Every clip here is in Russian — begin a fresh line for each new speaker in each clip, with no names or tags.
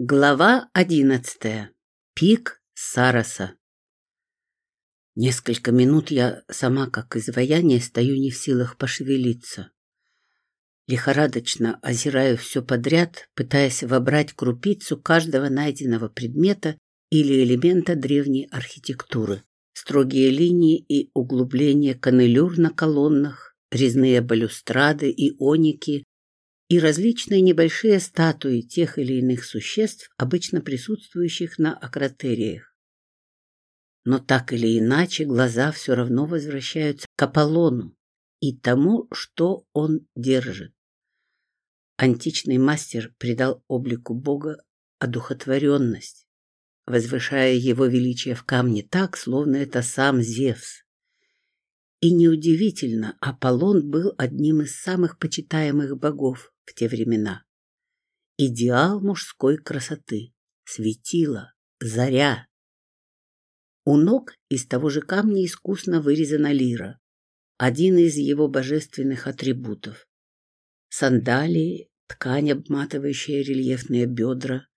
Глава одиннадцатая. Пик Сараса. Несколько минут я сама, как изваяние, стою не в силах пошевелиться. Лихорадочно озираю все подряд, пытаясь вобрать крупицу каждого найденного предмета или элемента древней архитектуры. Строгие линии и углубления канелюр на колоннах, резные балюстрады и оники, и различные небольшие статуи тех или иных существ, обычно присутствующих на акротериях. Но так или иначе глаза все равно возвращаются к Аполлону и тому, что он держит. Античный мастер придал облику Бога одухотворенность, возвышая его величие в камне так, словно это сам Зевс. И неудивительно, Аполлон был одним из самых почитаемых богов в те времена. Идеал мужской красоты, светило, заря. У ног из того же камня искусно вырезана лира, один из его божественных атрибутов. Сандалии, ткань, обматывающая рельефные бедра,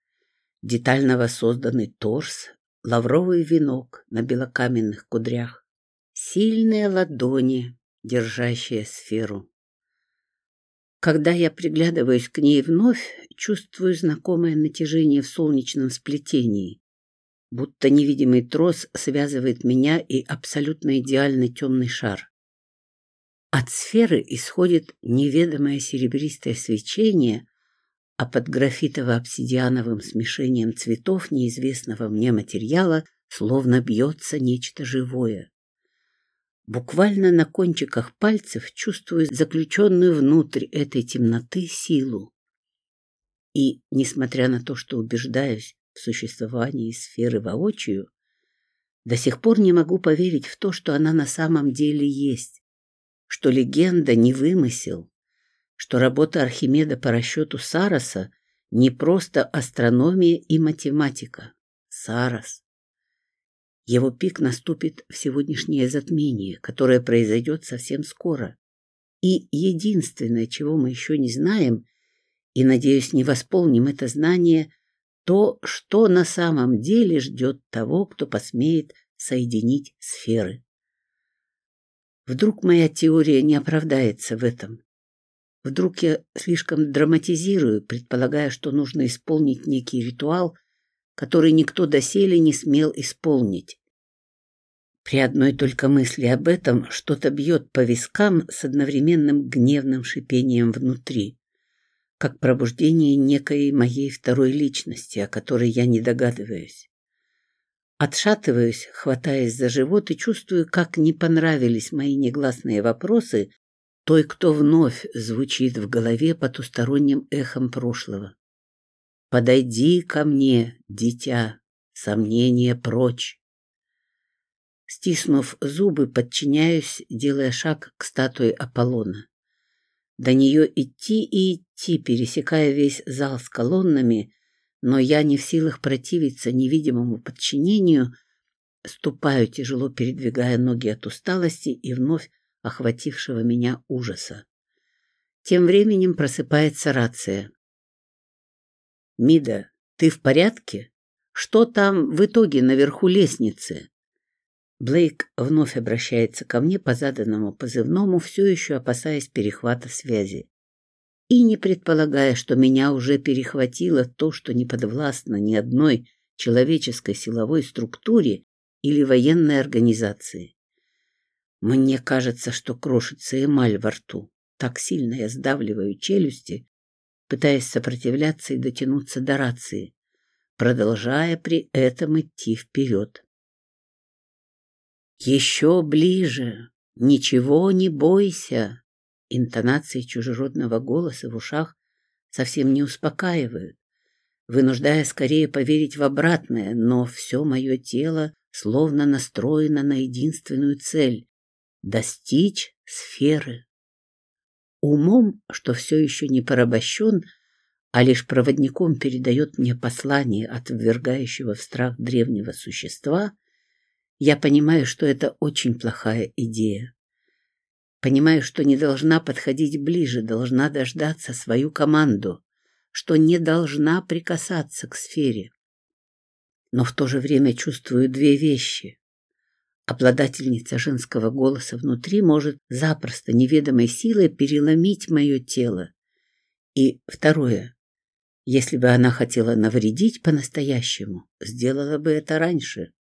детально воссозданный торс, лавровый венок на белокаменных кудрях, сильные ладони, держащие сферу. Когда я приглядываюсь к ней вновь, чувствую знакомое натяжение в солнечном сплетении, будто невидимый трос связывает меня и абсолютно идеальный темный шар. От сферы исходит неведомое серебристое свечение, а под графитово-обсидиановым смешением цветов неизвестного мне материала словно бьется нечто живое. Буквально на кончиках пальцев чувствую заключенную внутрь этой темноты силу. И, несмотря на то, что убеждаюсь в существовании сферы воочию, до сих пор не могу поверить в то, что она на самом деле есть, что легенда не вымысел, что работа Архимеда по расчету Сароса не просто астрономия и математика. Сарос его пик наступит в сегодняшнее затмение, которое произойдет совсем скоро. И единственное, чего мы еще не знаем, и, надеюсь, не восполним это знание, то, что на самом деле ждет того, кто посмеет соединить сферы. Вдруг моя теория не оправдается в этом. Вдруг я слишком драматизирую, предполагая, что нужно исполнить некий ритуал, который никто доселе не смел исполнить. При одной только мысли об этом что-то бьет по вискам с одновременным гневным шипением внутри, как пробуждение некой моей второй личности, о которой я не догадываюсь. Отшатываюсь, хватаясь за живот и чувствую, как не понравились мои негласные вопросы той, кто вновь звучит в голове потусторонним эхом прошлого. Подойди ко мне, дитя, сомнения прочь. Стиснув зубы, подчиняюсь, делая шаг к статуе Аполлона. До нее идти и идти, пересекая весь зал с колоннами, но я не в силах противиться невидимому подчинению, ступаю, тяжело передвигая ноги от усталости и вновь охватившего меня ужаса. Тем временем просыпается рация. «Мида, ты в порядке? Что там в итоге наверху лестницы?» Блейк вновь обращается ко мне по заданному позывному, все еще опасаясь перехвата связи. И не предполагая, что меня уже перехватило то, что не подвластно ни одной человеческой силовой структуре или военной организации. Мне кажется, что крошится эмаль во рту. Так сильно я сдавливаю челюсти, пытаясь сопротивляться и дотянуться до рации, продолжая при этом идти вперед. «Еще ближе! Ничего не бойся!» Интонации чужеродного голоса в ушах совсем не успокаивают, вынуждая скорее поверить в обратное, но все мое тело словно настроено на единственную цель — достичь сферы. Умом, что все еще не порабощен, а лишь проводником передает мне послание от ввергающего в страх древнего существа, я понимаю, что это очень плохая идея. Понимаю, что не должна подходить ближе, должна дождаться свою команду, что не должна прикасаться к сфере. Но в то же время чувствую две вещи. Обладательница женского голоса внутри может запросто неведомой силой переломить мое тело. И второе. Если бы она хотела навредить по-настоящему, сделала бы это раньше.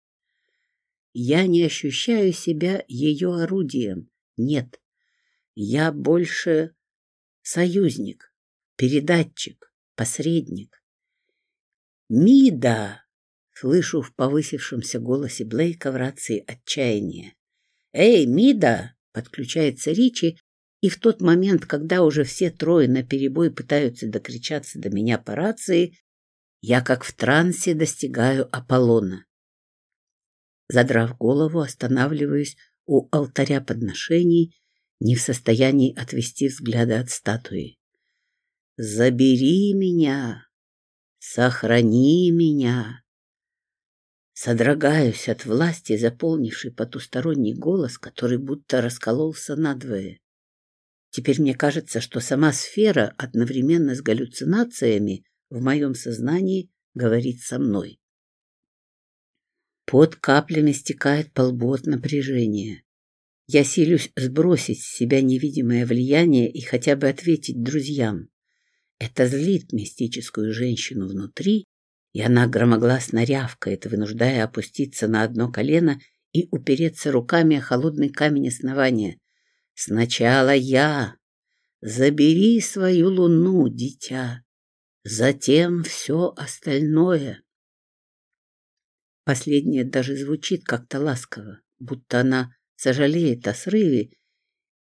Я не ощущаю себя ее орудием. Нет. Я больше союзник, передатчик, посредник. Мида! Слышу в повысившемся голосе Блейка в рации отчаяние. «Эй, Мида!» — подключается Ричи, и в тот момент, когда уже все трое наперебой пытаются докричаться до меня по рации, я как в трансе достигаю Аполлона. Задрав голову, останавливаюсь у алтаря подношений, не в состоянии отвести взгляда от статуи. «Забери меня! Сохрани меня!» Содрогаюсь от власти, заполнивший потусторонний голос, который будто раскололся надвое. Теперь мне кажется, что сама сфера одновременно с галлюцинациями в моем сознании говорит со мной. Под каплями стекает по лбу от напряжения. Я силюсь сбросить с себя невидимое влияние и хотя бы ответить друзьям. Это злит мистическую женщину внутри, и она громогласно рявкает, вынуждая опуститься на одно колено и упереться руками о холодный камень основания. «Сначала я! Забери свою луну, дитя! Затем все остальное!» Последнее даже звучит как-то ласково, будто она сожалеет о срыве,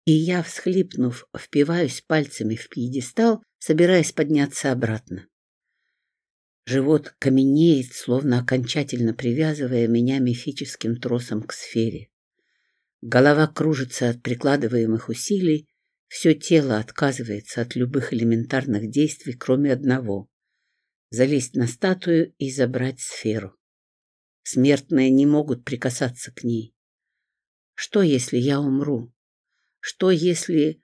и я, всхлипнув, впиваюсь пальцами в пьедестал, собираясь подняться обратно. Живот каменеет, словно окончательно привязывая меня мифическим тросом к сфере. Голова кружится от прикладываемых усилий, все тело отказывается от любых элементарных действий, кроме одного — залезть на статую и забрать сферу. Смертные не могут прикасаться к ней. Что, если я умру? Что, если...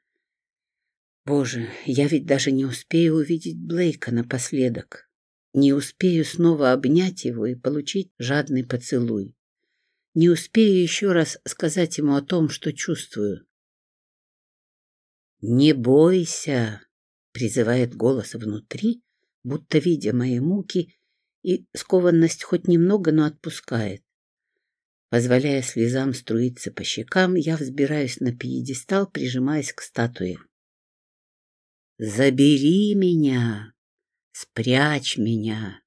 Боже, я ведь даже не успею увидеть Блейка напоследок. Не успею снова обнять его и получить жадный поцелуй. Не успею еще раз сказать ему о том, что чувствую. «Не бойся!» — призывает голос внутри, будто видя мои муки, и скованность хоть немного, но отпускает. Позволяя слезам струиться по щекам, я взбираюсь на пьедестал, прижимаясь к статуе. «Забери меня!» Спрячь меня.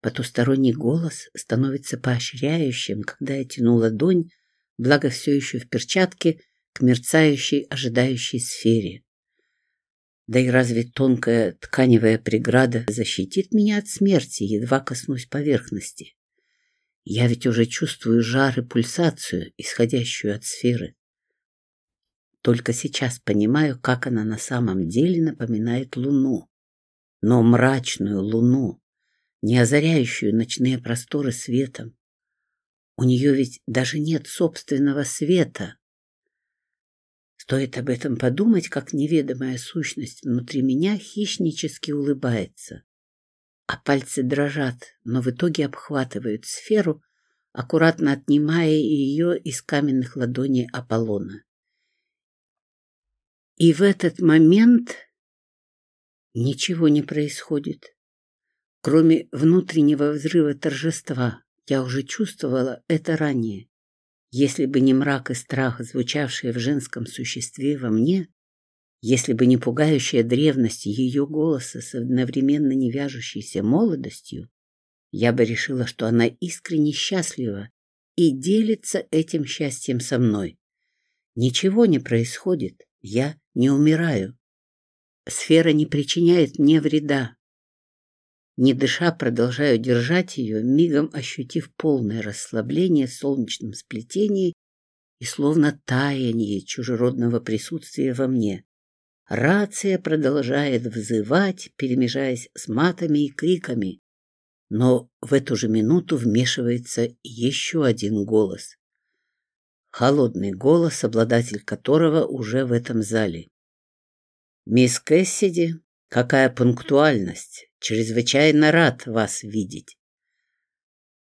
Потусторонний голос становится поощряющим, когда я тяну ладонь, благо все еще в перчатке, к мерцающей, ожидающей сфере. Да и разве тонкая тканевая преграда защитит меня от смерти, едва коснусь поверхности? Я ведь уже чувствую жар и пульсацию, исходящую от сферы. Только сейчас понимаю, как она на самом деле напоминает Луну но мрачную луну, не озаряющую ночные просторы светом. У нее ведь даже нет собственного света. Стоит об этом подумать, как неведомая сущность внутри меня хищнически улыбается. А пальцы дрожат, но в итоге обхватывают сферу, аккуратно отнимая ее из каменных ладоней Аполлона. И в этот момент Ничего не происходит. Кроме внутреннего взрыва торжества, я уже чувствовала это ранее. Если бы не мрак и страх, звучавшие в женском существе во мне, если бы не пугающая древность ее голоса с одновременно не вяжущейся молодостью, я бы решила, что она искренне счастлива и делится этим счастьем со мной. Ничего не происходит, я не умираю. Сфера не причиняет мне вреда. Не дыша, продолжаю держать ее, мигом ощутив полное расслабление в солнечном сплетении и словно таяние чужеродного присутствия во мне. Рация продолжает взывать, перемежаясь с матами и криками. Но в эту же минуту вмешивается еще один голос. Холодный голос, обладатель которого уже в этом зале. «Мисс Кэссиди, Какая пунктуальность! Чрезвычайно рад вас видеть.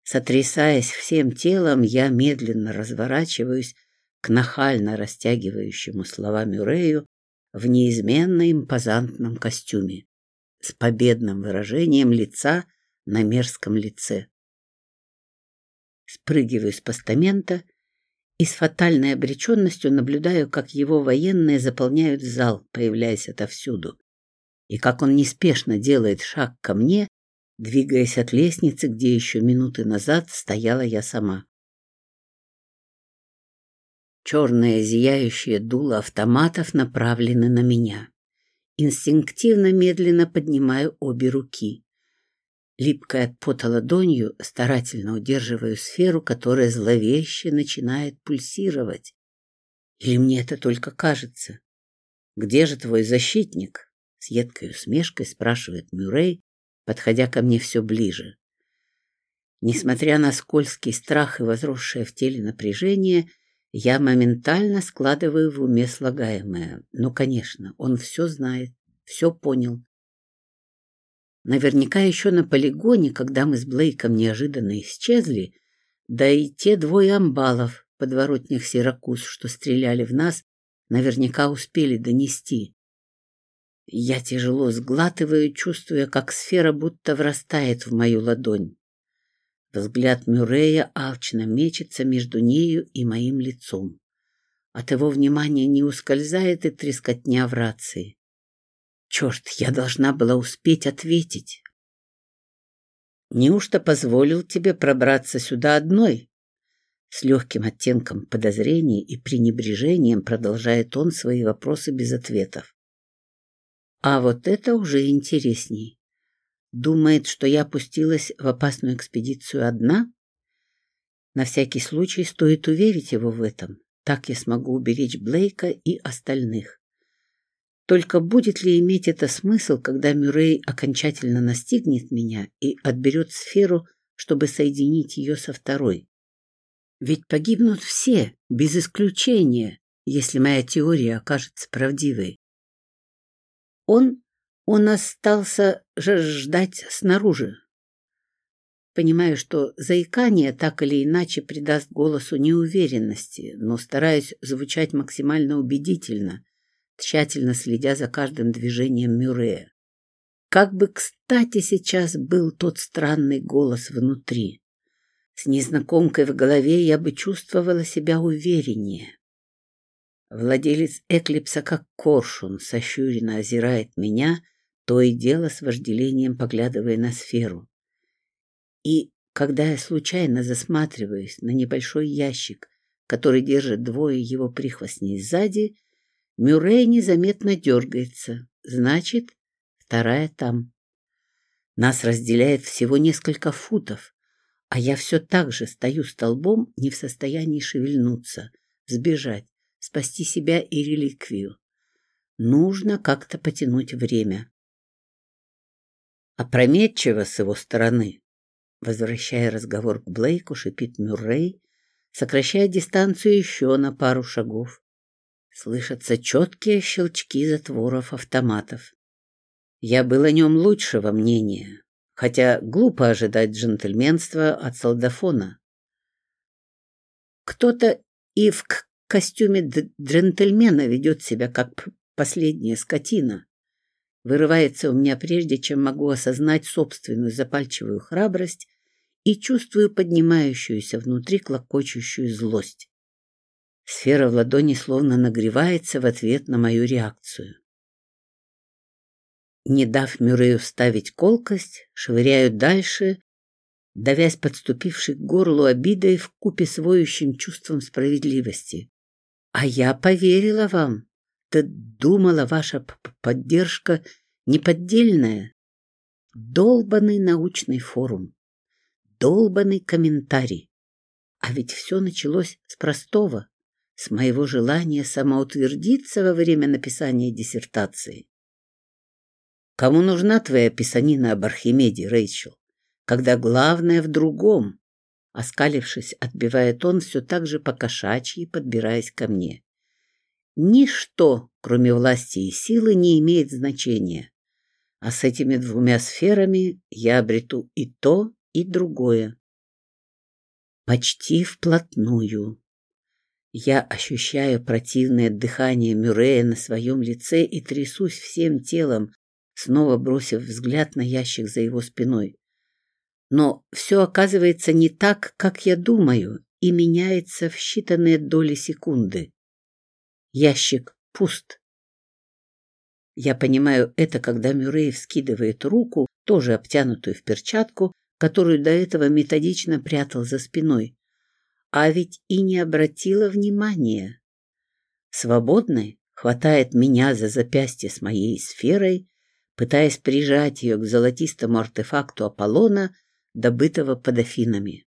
Сотрясаясь всем телом, я медленно разворачиваюсь к нахально растягивающему слова Мюррею в неизменно импозантном костюме с победным выражением лица на мерзком лице. Спрыгиваю с постамента и с фатальной обреченностью наблюдаю, как его военные заполняют зал, появляясь отовсюду и как он неспешно делает шаг ко мне, двигаясь от лестницы, где еще минуты назад стояла я сама. Черное зияющее дуло автоматов направлены на меня. Инстинктивно медленно поднимаю обе руки. Липкой от пота ладонью старательно удерживаю сферу, которая зловеще начинает пульсировать. Или мне это только кажется? Где же твой защитник? С едкой усмешкой спрашивает Мюррей, подходя ко мне все ближе. Несмотря на скользкий страх и возросшее в теле напряжение, я моментально складываю в уме слагаемое. Ну, конечно, он все знает, все понял. Наверняка еще на полигоне, когда мы с Блейком неожиданно исчезли, да и те двое амбалов, подворотних Сиракуз, что стреляли в нас, наверняка успели донести. Я тяжело сглатываю, чувствуя, как сфера будто врастает в мою ладонь. Взгляд Мюррея алчно мечется между нею и моим лицом. От его внимания не ускользает и трескотня в рации. Черт, я должна была успеть ответить. Неужто позволил тебе пробраться сюда одной? С легким оттенком подозрения и пренебрежением продолжает он свои вопросы без ответов. А вот это уже интересней. Думает, что я опустилась в опасную экспедицию одна? На всякий случай стоит уверить его в этом. Так я смогу уберечь Блейка и остальных. Только будет ли иметь это смысл, когда Мюррей окончательно настигнет меня и отберет сферу, чтобы соединить ее со второй? Ведь погибнут все, без исключения, если моя теория окажется правдивой. Он, он остался же ждать снаружи. Понимаю, что заикание так или иначе придаст голосу неуверенности, но стараюсь звучать максимально убедительно, тщательно следя за каждым движением Мюррея. Как бы кстати сейчас был тот странный голос внутри. С незнакомкой в голове я бы чувствовала себя увереннее. Владелец Эклипса, как коршун, сощуренно озирает меня, то и дело с вожделением поглядывая на сферу. И когда я случайно засматриваюсь на небольшой ящик, который держит двое его прихвостней сзади, Мюррей незаметно дергается. Значит, вторая там. Нас разделяет всего несколько футов, а я все так же стою столбом, не в состоянии шевельнуться, сбежать спасти себя и реликвию. Нужно как-то потянуть время. Опрометчиво с его стороны, возвращая разговор к Блейку, шипит Мюррей, сокращая дистанцию еще на пару шагов. Слышатся четкие щелчки затворов автоматов. Я был о нем лучшего мнения, хотя глупо ожидать джентльменства от солдафона. Кто-то и в костюме джентльмена ведет себя как последняя скотина. Вырывается у меня прежде, чем могу осознать собственную запальчивую храбрость и чувствую поднимающуюся внутри клокочущую злость. Сфера в ладони словно нагревается в ответ на мою реакцию. Не дав Мюррею вставить колкость, швыряю дальше, давясь подступившей к горлу обидой в купе с воющим чувством справедливости. А я поверила вам. Да думала, ваша поддержка неподдельная. Долбанный научный форум. Долбанный комментарий. А ведь все началось с простого, с моего желания самоутвердиться во время написания диссертации. Кому нужна твоя писанина об Архимеде, Рэйчел, когда главное в другом, Оскалившись, отбивает он все так же по-кошачьи, подбираясь ко мне. Ничто, кроме власти и силы, не имеет значения. а с этими двумя сферами я обрету и то, и другое. Почти вплотную. Я ощущаю противное дыхание Мюррея на своем лице и трясусь всем телом, снова бросив взгляд на ящик за его спиной. Но все оказывается не так, как я думаю, и меняется в считанные доли секунды. Ящик пуст. Я понимаю это, когда Мюррей вскидывает руку, тоже обтянутую в перчатку, которую до этого методично прятал за спиной. А ведь и не обратила внимания. Свободной хватает меня за запястье с моей сферой, пытаясь прижать ее к золотистому артефакту Аполлона, добытого под Афинами.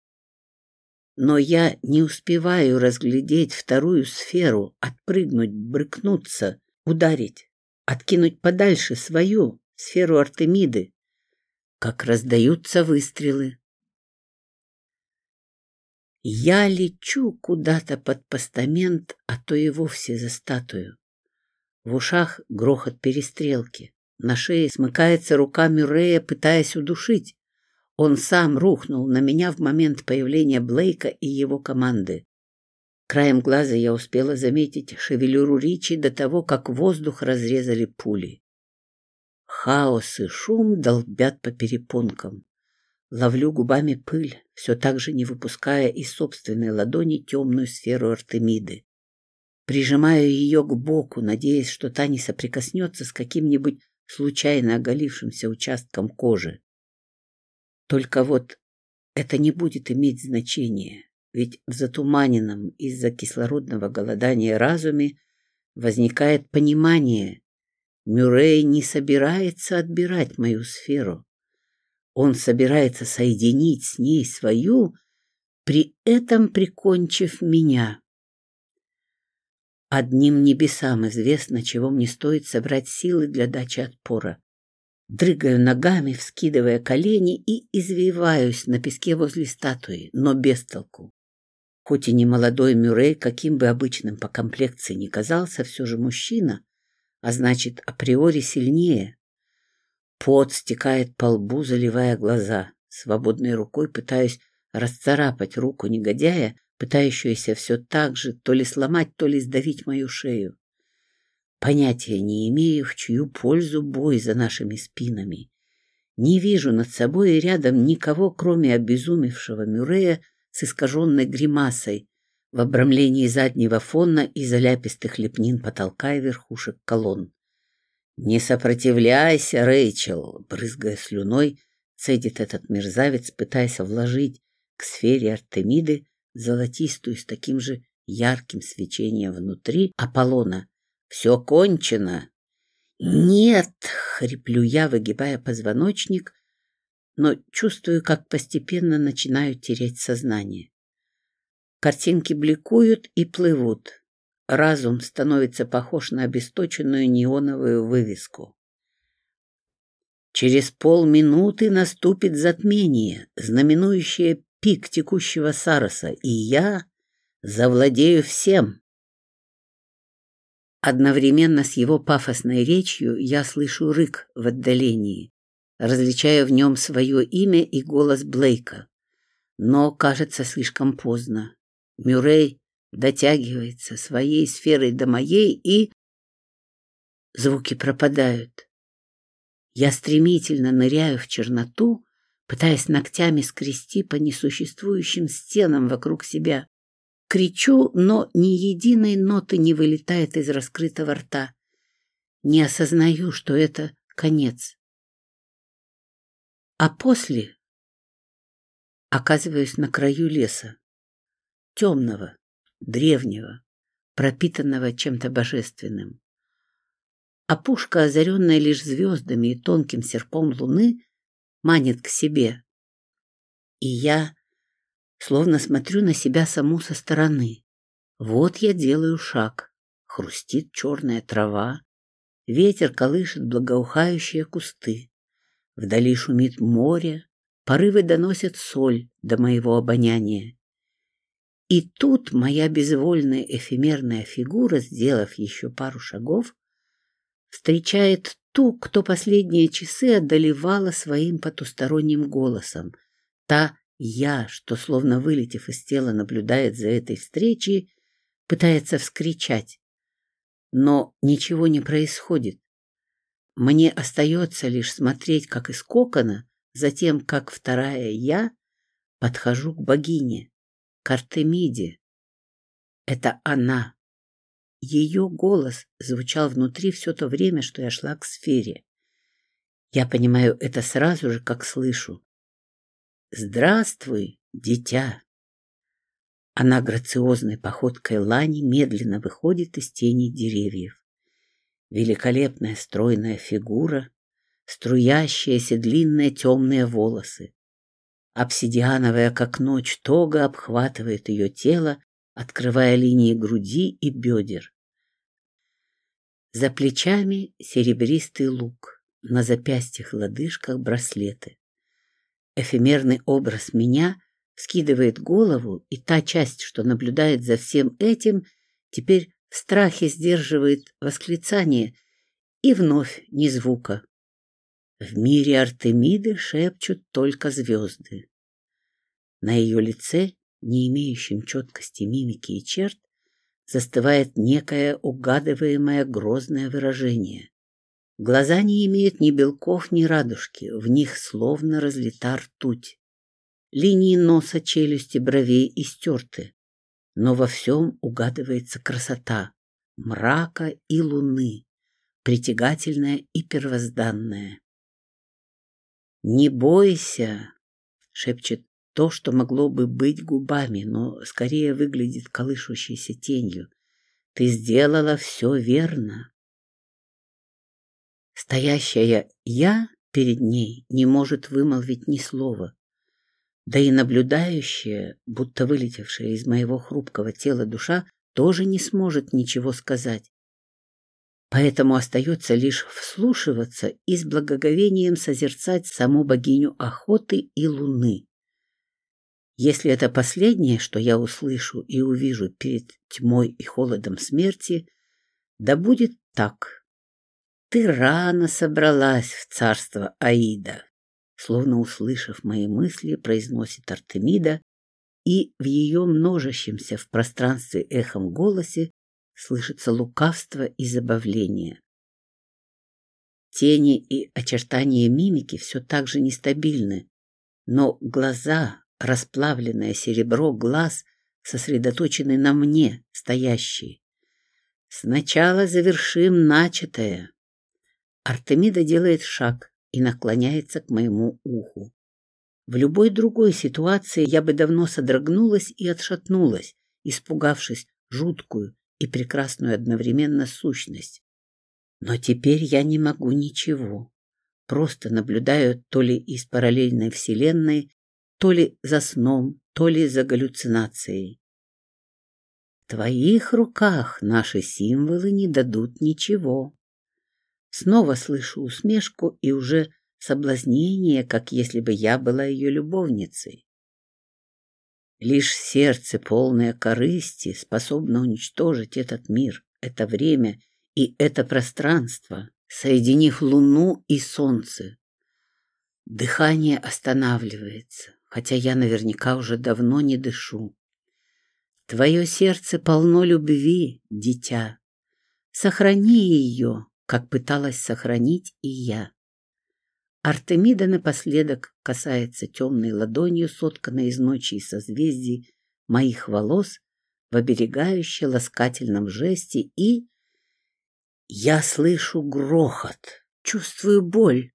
Но я не успеваю разглядеть вторую сферу, отпрыгнуть, брыкнуться, ударить, откинуть подальше свою сферу Артемиды, как раздаются выстрелы. Я лечу куда-то под постамент, а то и вовсе за статую. В ушах грохот перестрелки. На шее смыкается рука Мюррея, пытаясь удушить. Он сам рухнул на меня в момент появления Блейка и его команды. Краем глаза я успела заметить шевелюру Ричи до того, как воздух разрезали пули. Хаос и шум долбят по перепонкам. Ловлю губами пыль, все так же не выпуская из собственной ладони темную сферу Артемиды. Прижимаю ее к боку, надеясь, что та не соприкоснется с каким-нибудь случайно оголившимся участком кожи. Только вот это не будет иметь значения, ведь в затуманенном из-за кислородного голодания разуме возникает понимание, Мюррей не собирается отбирать мою сферу. Он собирается соединить с ней свою, при этом прикончив меня. Одним небесам известно, чего мне стоит собрать силы для дачи отпора. Дрыгаю ногами, вскидывая колени и извиваюсь на песке возле статуи, но без толку. Хоть и не молодой Мюррей, каким бы обычным по комплекции ни казался, все же мужчина, а значит, априори сильнее. Пот стекает по лбу, заливая глаза. Свободной рукой пытаюсь расцарапать руку негодяя, пытающуюся все так же то ли сломать, то ли сдавить мою шею. Понятия не имею, в чью пользу бой за нашими спинами. Не вижу над собой и рядом никого, кроме обезумевшего Мюррея с искаженной гримасой в обрамлении заднего фона и заляпистых лепнин потолка и верхушек колонн. «Не сопротивляйся, Рэйчел!» — брызгая слюной, цедит этот мерзавец, пытаясь вложить к сфере Артемиды золотистую с таким же ярким свечением внутри Аполлона, все кончено. Нет, хриплю я, выгибая позвоночник, но чувствую, как постепенно начинаю терять сознание. Картинки бликуют и плывут. Разум становится похож на обесточенную неоновую вывеску. Через полминуты наступит затмение, знаменующее пик текущего Сароса, и я завладею всем. Одновременно с его пафосной речью я слышу рык в отдалении, различая в нем свое имя и голос Блейка. Но, кажется, слишком поздно. Мюррей дотягивается своей сферой до моей, и... Звуки пропадают. Я стремительно ныряю в черноту, пытаясь ногтями скрести по несуществующим стенам вокруг себя. Кричу, но ни единой ноты не вылетает из раскрытого рта. Не осознаю, что это конец. А после оказываюсь на краю леса. Темного, древнего, пропитанного чем-то божественным. Опушка, озаренная лишь звездами и тонким серпом луны, манит к себе. И я словно смотрю на себя саму со стороны. Вот я делаю шаг. Хрустит черная трава. Ветер колышет благоухающие кусты. Вдали шумит море. Порывы доносят соль до моего обоняния. И тут моя безвольная эфемерная фигура, сделав еще пару шагов, встречает ту, кто последние часы одолевала своим потусторонним голосом. Та я, что, словно вылетев из тела, наблюдает за этой встречей, пытается вскричать. Но ничего не происходит. Мне остается лишь смотреть, как из кокона, затем, как вторая я, подхожу к богине, к Артемиде. Это она. Ее голос звучал внутри все то время, что я шла к сфере. Я понимаю это сразу же, как слышу. «Здравствуй, дитя!» Она грациозной походкой лани медленно выходит из тени деревьев. Великолепная стройная фигура, струящиеся длинные темные волосы. Обсидиановая, как ночь, тога обхватывает ее тело, открывая линии груди и бедер. За плечами серебристый лук, на запястьях лодыжках браслеты. Эфемерный образ меня вскидывает голову, и та часть, что наблюдает за всем этим, теперь в страхе сдерживает восклицание и вновь ни звука. В мире Артемиды шепчут только звезды. На ее лице, не имеющем четкости мимики и черт, застывает некое угадываемое грозное выражение. Глаза не имеют ни белков, ни радужки, в них словно разлита ртуть. Линии носа, челюсти, бровей истерты, но во всем угадывается красота мрака и луны, притягательная и первозданная. «Не бойся!» — шепчет то, что могло бы быть губами, но скорее выглядит колышущейся тенью. «Ты сделала все верно!» Стоящая я перед ней не может вымолвить ни слова. Да и наблюдающая, будто вылетевшая из моего хрупкого тела душа, тоже не сможет ничего сказать. Поэтому остается лишь вслушиваться и с благоговением созерцать саму богиню охоты и луны. Если это последнее, что я услышу и увижу перед тьмой и холодом смерти, да будет так. Ты рано собралась в царство Аида, словно услышав мои мысли, произносит Артемида, и в ее множащемся в пространстве эхом голосе слышится лукавство и забавление. Тени и очертания мимики все так же нестабильны, но глаза, расплавленное серебро глаз, сосредоточены на мне, стоящие. Сначала завершим начатое. Артемида делает шаг и наклоняется к моему уху. В любой другой ситуации я бы давно содрогнулась и отшатнулась, испугавшись жуткую и прекрасную одновременно сущность. Но теперь я не могу ничего. Просто наблюдаю то ли из параллельной вселенной, то ли за сном, то ли за галлюцинацией. В твоих руках наши символы не дадут ничего. Снова слышу усмешку и уже соблазнение, как если бы я была ее любовницей. Лишь сердце, полное корысти, способно уничтожить этот мир, это время и это пространство, соединив луну и солнце. Дыхание останавливается, хотя я наверняка уже давно не дышу. Твое сердце полно любви, дитя. Сохрани ее, как пыталась сохранить и я. Артемида напоследок касается темной ладонью, сотканной из ночи и созвездий, моих волос в оберегающем ласкательном жесте и... Я слышу грохот, чувствую боль,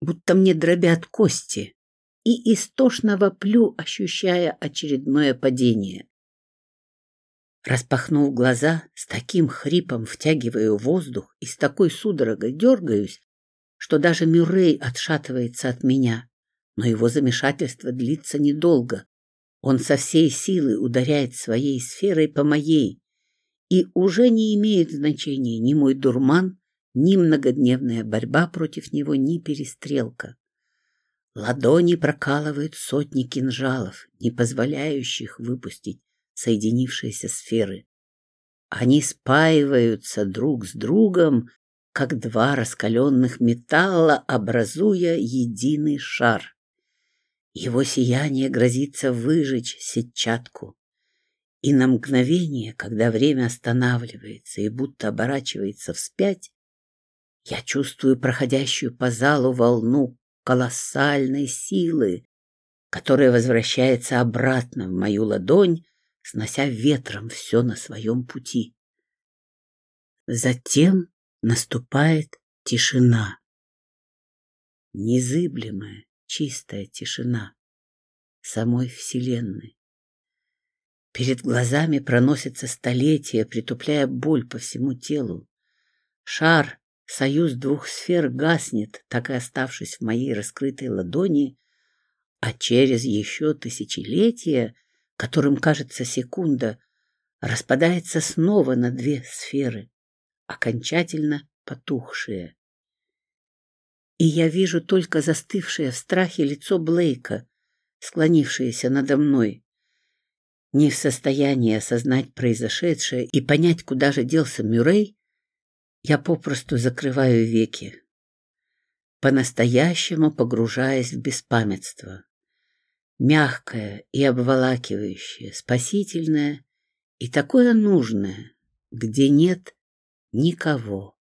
будто мне дробят кости, и истошно воплю, ощущая очередное падение. Распахнув глаза, с таким хрипом втягиваю воздух и с такой судорогой дергаюсь, что даже Мюррей отшатывается от меня. Но его замешательство длится недолго. Он со всей силы ударяет своей сферой по моей, и уже не имеет значения ни мой дурман, ни многодневная борьба против него, ни перестрелка. Ладони прокалывают сотни кинжалов, не позволяющих выпустить соединившиеся сферы. Они спаиваются друг с другом, как два раскаленных металла, образуя единый шар. Его сияние грозится выжечь сетчатку. И на мгновение, когда время останавливается и будто оборачивается вспять, я чувствую проходящую по залу волну колоссальной силы, которая возвращается обратно в мою ладонь, снося ветром все на своем пути. Затем наступает тишина. Незыблемая, чистая тишина самой Вселенной. Перед глазами проносится столетия, притупляя боль по всему телу. Шар, союз двух сфер гаснет, так и оставшись в моей раскрытой ладони, а через еще тысячелетия, которым кажется секунда, распадается снова на две сферы, окончательно потухшие. И я вижу только застывшее в страхе лицо Блейка, склонившееся надо мной. Не в состоянии осознать произошедшее и понять, куда же делся Мюррей, я попросту закрываю веки, по-настоящему погружаясь в беспамятство. Мягкое и обволакивающее, спасительное и такое нужное, где нет никого.